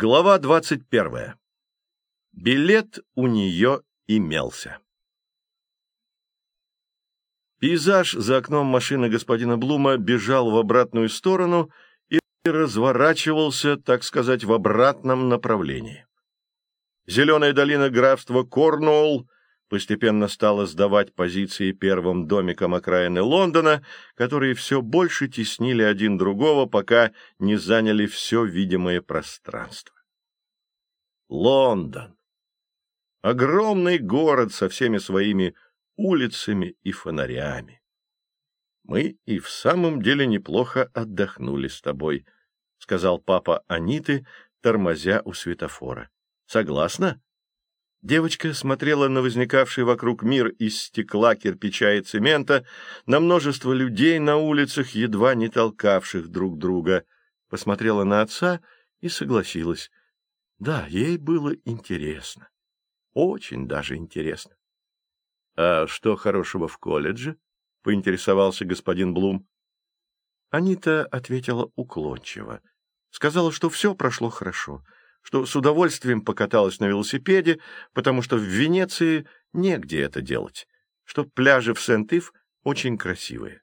Глава двадцать первая. Билет у нее имелся. Пейзаж за окном машины господина Блума бежал в обратную сторону и разворачивался, так сказать, в обратном направлении. Зеленая долина графства Корнуолл постепенно стала сдавать позиции первым домикам окраины Лондона, которые все больше теснили один другого, пока не заняли все видимое пространство. Лондон. Огромный город со всеми своими улицами и фонарями. Мы и в самом деле неплохо отдохнули с тобой, — сказал папа Аниты, тормозя у светофора. — Согласна? Девочка смотрела на возникавший вокруг мир из стекла, кирпича и цемента, на множество людей на улицах, едва не толкавших друг друга. Посмотрела на отца и согласилась. Да, ей было интересно. Очень даже интересно. — А что хорошего в колледже? — поинтересовался господин Блум. Анита ответила уклончиво. Сказала, что все прошло хорошо — что с удовольствием покаталась на велосипеде, потому что в Венеции негде это делать, что пляжи в Сент-Ив очень красивые.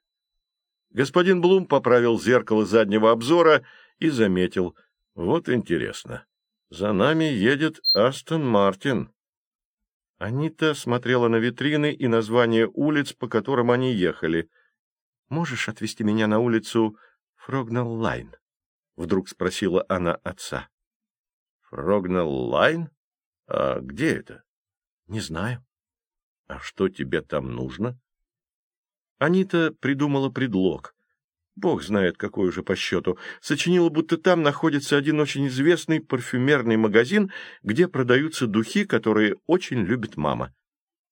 Господин Блум поправил зеркало заднего обзора и заметил. Вот интересно. За нами едет Астон Мартин. Анита смотрела на витрины и названия улиц, по которым они ехали. — Можешь отвезти меня на улицу Фрогнал-Лайн? — вдруг спросила она отца. Фрогнал Лайн? А где это? Не знаю. А что тебе там нужно? Анита придумала предлог. Бог знает, какой уже по счету. Сочинила, будто там находится один очень известный парфюмерный магазин, где продаются духи, которые очень любит мама.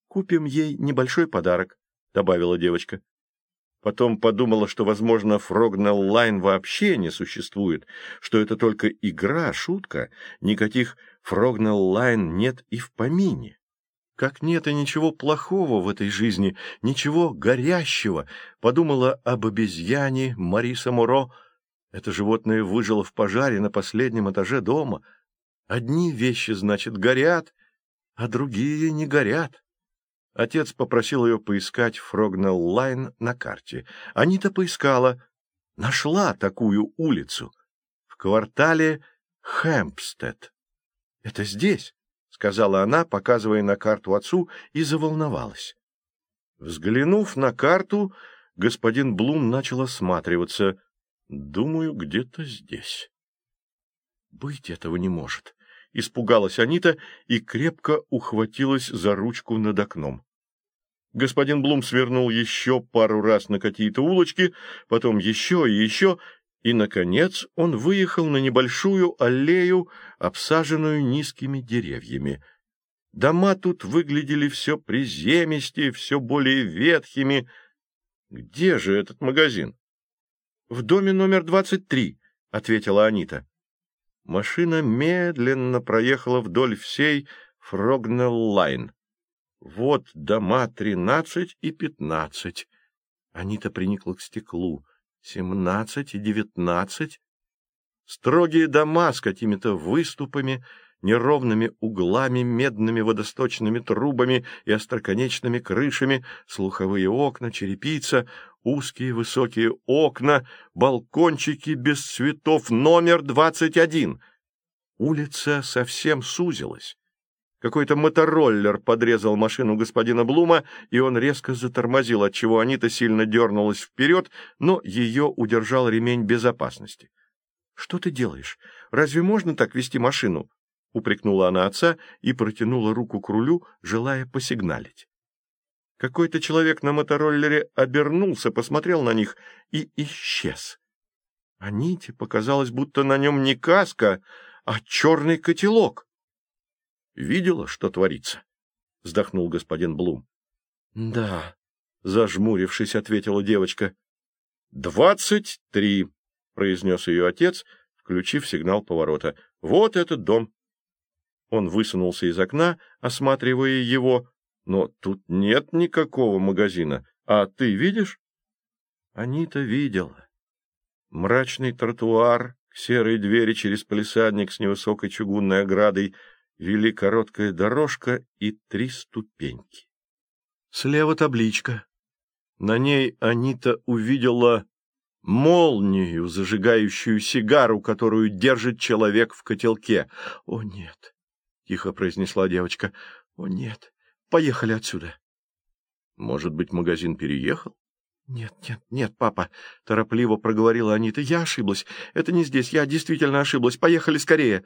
«Купим ей небольшой подарок», — добавила девочка. Потом подумала, что, возможно, Фрогнал Лайн вообще не существует, что это только игра, шутка, никаких Фрогнал Лайн нет и в помине. Как нет и ничего плохого в этой жизни, ничего горящего, подумала об обезьяне Мариса Муро. Это животное выжило в пожаре на последнем этаже дома. Одни вещи, значит, горят, а другие не горят. Отец попросил ее поискать Фрогнелл Лайн на карте. Анита поискала, нашла такую улицу в квартале Хэмпстед. — Это здесь, — сказала она, показывая на карту отцу, и заволновалась. Взглянув на карту, господин Блум начал осматриваться. Думаю, где-то здесь. Быть этого не может. Испугалась Анита и крепко ухватилась за ручку над окном. Господин Блум свернул еще пару раз на какие-то улочки, потом еще и еще, и, наконец, он выехал на небольшую аллею, обсаженную низкими деревьями. Дома тут выглядели все приземистее, все более ветхими. Где же этот магазин? — В доме номер двадцать три, — ответила Анита. Машина медленно проехала вдоль всей Фрогнелл-Лайн. Вот дома тринадцать и пятнадцать. Анита приникла к стеклу. Семнадцать и девятнадцать. Строгие дома с какими-то выступами, неровными углами, медными водосточными трубами и остроконечными крышами, слуховые окна, черепица, узкие высокие окна, балкончики без цветов, номер двадцать один. Улица совсем сузилась. Какой-то мотороллер подрезал машину господина Блума, и он резко затормозил, отчего Анита сильно дернулась вперед, но ее удержал ремень безопасности. — Что ты делаешь? Разве можно так вести машину? — упрекнула она отца и протянула руку к рулю, желая посигналить. Какой-то человек на мотороллере обернулся, посмотрел на них и исчез. Аните показалось, будто на нем не каска, а черный котелок. — Видела, что творится? — вздохнул господин Блум. — Да, — зажмурившись, ответила девочка. — Двадцать три, — произнес ее отец, включив сигнал поворота. — Вот этот дом. Он высунулся из окна, осматривая его. Но тут нет никакого магазина. А ты видишь? Анита видела. Мрачный тротуар, К серой двери через палисадник с невысокой чугунной оградой вели короткая дорожка и три ступеньки. Слева табличка. На ней Анита увидела молнию, зажигающую сигару, которую держит человек в котелке. — О, нет! — тихо произнесла девочка. — О, нет! Поехали отсюда. — Может быть, магазин переехал? — Нет, нет, нет, папа, — торопливо проговорила Анита. — Я ошиблась. Это не здесь. Я действительно ошиблась. Поехали скорее.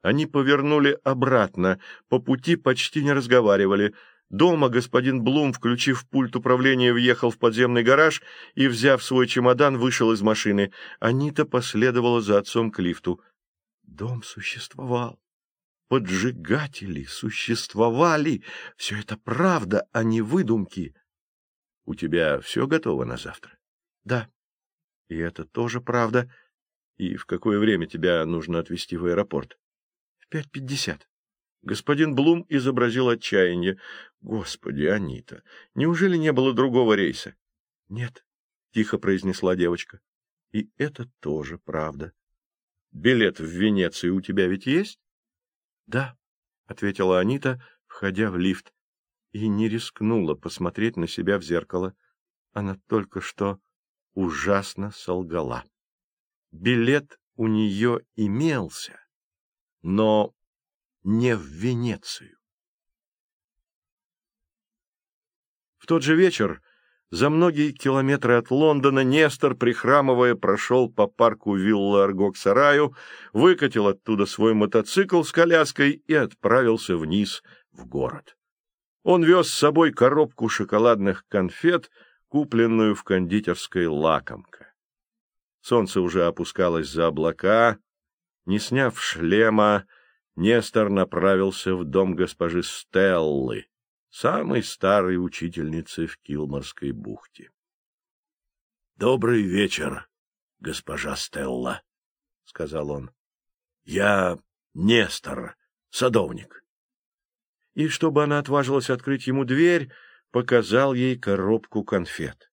Они повернули обратно. По пути почти не разговаривали. Дома господин Блум, включив пульт управления, въехал в подземный гараж и, взяв свой чемодан, вышел из машины. Анита последовала за отцом к лифту. Дом существовал. Поджигатели существовали. Все это правда, а не выдумки. У тебя все готово на завтра? Да. И это тоже правда. И в какое время тебя нужно отвезти в аэропорт? В пять пятьдесят. Господин Блум изобразил отчаяние. Господи, Анита, неужели не было другого рейса? Нет, тихо произнесла девочка. И это тоже правда. Билет в Венецию у тебя ведь есть? Да, ответила Анита, входя в лифт и не рискнула посмотреть на себя в зеркало. Она только что ужасно солгала. Билет у нее имелся, но не в Венецию. В тот же вечер, за многие километры от Лондона, Нестор, прихрамывая, прошел по парку вилла Арго к сараю, выкатил оттуда свой мотоцикл с коляской и отправился вниз в город. Он вез с собой коробку шоколадных конфет, купленную в кондитерской «Лакомка». Солнце уже опускалось за облака. Не сняв шлема, Нестор направился в дом госпожи Стеллы, самой старой учительницы в Килморской бухте. — Добрый вечер, госпожа Стелла, — сказал он. — Я Нестор, садовник и, чтобы она отважилась открыть ему дверь, показал ей коробку конфет.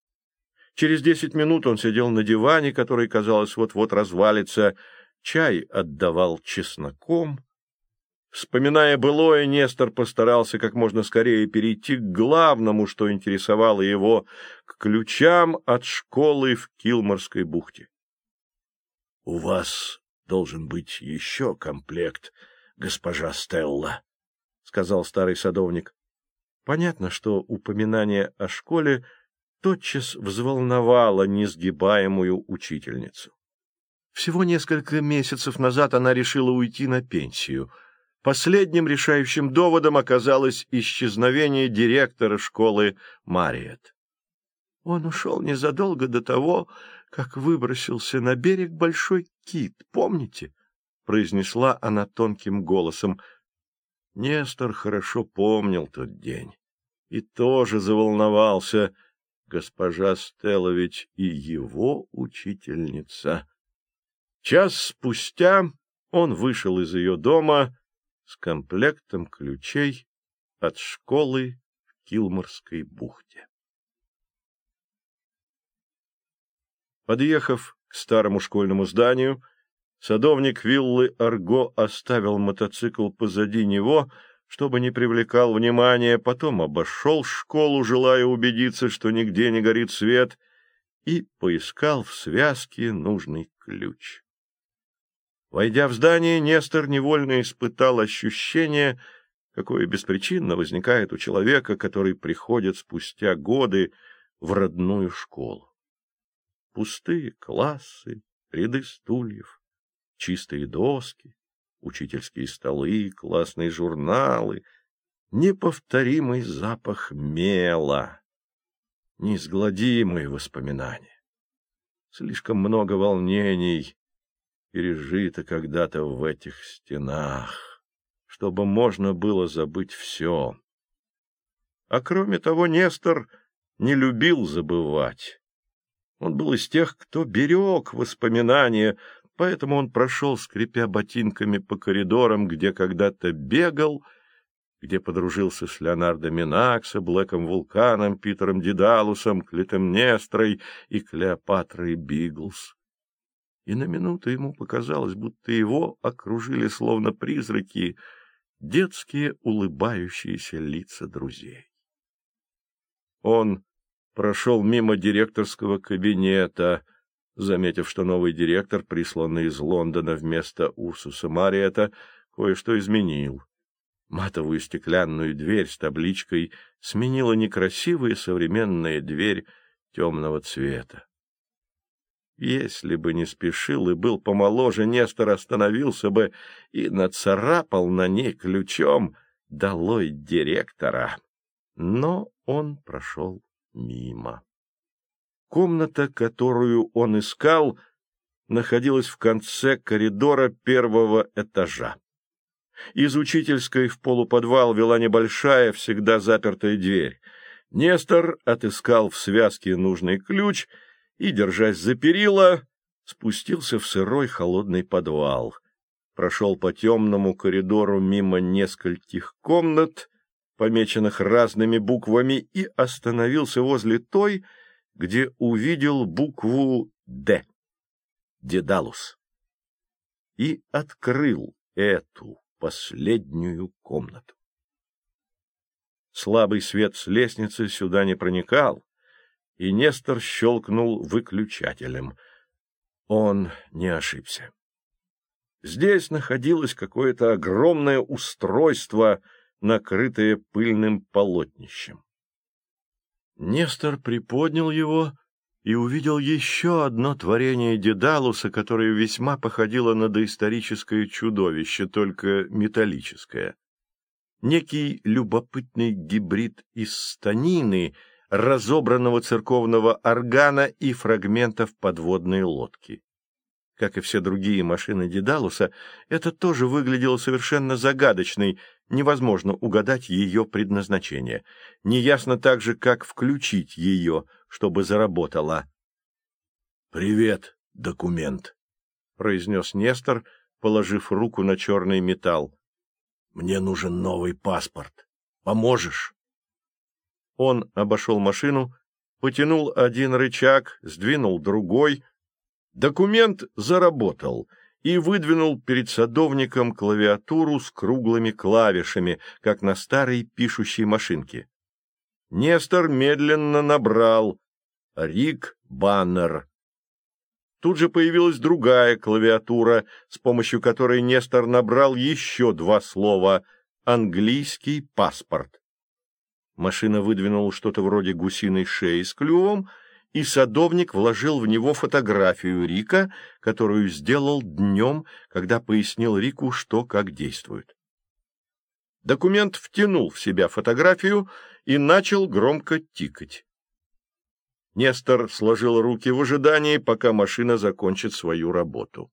Через десять минут он сидел на диване, который, казалось, вот-вот развалится, чай отдавал чесноком. Вспоминая былое, Нестор постарался как можно скорее перейти к главному, что интересовало его, к ключам от школы в Килморской бухте. — У вас должен быть еще комплект, госпожа Стелла, сказал старый садовник. Понятно, что упоминание о школе тотчас взволновало несгибаемую учительницу. Всего несколько месяцев назад она решила уйти на пенсию. Последним решающим доводом оказалось исчезновение директора школы Мариет. Он ушел незадолго до того, как выбросился на берег большой кит, помните? — произнесла она тонким голосом. Нестор хорошо помнил тот день и тоже заволновался. Госпожа Стелла ведь и его учительница. Час спустя он вышел из ее дома с комплектом ключей от школы в Килморской бухте. Подъехав к старому школьному зданию, Садовник виллы Арго оставил мотоцикл позади него, чтобы не привлекал внимания, потом обошел школу, желая убедиться, что нигде не горит свет, и поискал в связке нужный ключ. Войдя в здание, Нестор невольно испытал ощущение, какое беспричинно возникает у человека, который приходит спустя годы в родную школу. Пустые классы, ряды стульев, чистые доски, учительские столы, классные журналы, неповторимый запах мела, неизгладимые воспоминания. Слишком много волнений пережито когда-то в этих стенах, чтобы можно было забыть все. А кроме того, Нестор не любил забывать. Он был из тех, кто берег воспоминания, Поэтому он прошел, скрипя ботинками по коридорам, где когда-то бегал, где подружился с Леонардо Минаксо, Блэком Вулканом, Питером Дедалусом, Клитемнестрой и Клеопатрой Биглс. И на минуту ему показалось, будто его окружили словно призраки детские улыбающиеся лица друзей. Он прошел мимо директорского кабинета, заметив, что новый директор, присланный из Лондона вместо Урсуса Мариэта, кое-что изменил. Матовую стеклянную дверь с табличкой сменила некрасивая современная дверь темного цвета. Если бы не спешил и был помоложе, Нестор остановился бы и нацарапал на ней ключом «Долой директора!» Но он прошел мимо. Комната, которую он искал, находилась в конце коридора первого этажа. Из учительской в полуподвал вела небольшая, всегда запертая дверь. Нестор отыскал в связке нужный ключ — и, держась за перила, спустился в сырой холодный подвал. Прошел по темному коридору мимо нескольких комнат, помеченных разными буквами, и остановился возле той, где увидел букву «Д» — Дедалус, и открыл эту последнюю комнату. Слабый свет с лестницы сюда не проникал, и Нестор щелкнул выключателем. Он не ошибся. Здесь находилось какое-то огромное устройство, накрытое пыльным полотнищем. Нестор приподнял его и увидел еще одно творение Дедалуса, которое весьма походило на доисторическое чудовище, только металлическое. Некий любопытный гибрид из станины — разобранного церковного органа и фрагментов подводной лодки. Как и все другие машины Дедалуса, это тоже выглядело совершенно загадочной, невозможно угадать ее предназначение. Неясно также, как включить ее, чтобы заработала. — Привет, документ, — произнес Нестор, положив руку на черный металл. — Мне нужен новый паспорт. Поможешь? Он обошел машину, потянул один рычаг, сдвинул другой. Документ заработал и выдвинул перед садовником клавиатуру с круглыми клавишами, как на старой пишущей машинке. Нестор медленно набрал «Рик Баннер». Тут же появилась другая клавиатура, с помощью которой Нестор набрал еще два слова «английский паспорт». Машина выдвинула что-то вроде гусиной шеи с клювом, и садовник вложил в него фотографию Рика, которую сделал днем, когда пояснил Рику, что как действует. Документ втянул в себя фотографию и начал громко тикать. Нестор сложил руки в ожидании, пока машина закончит свою работу.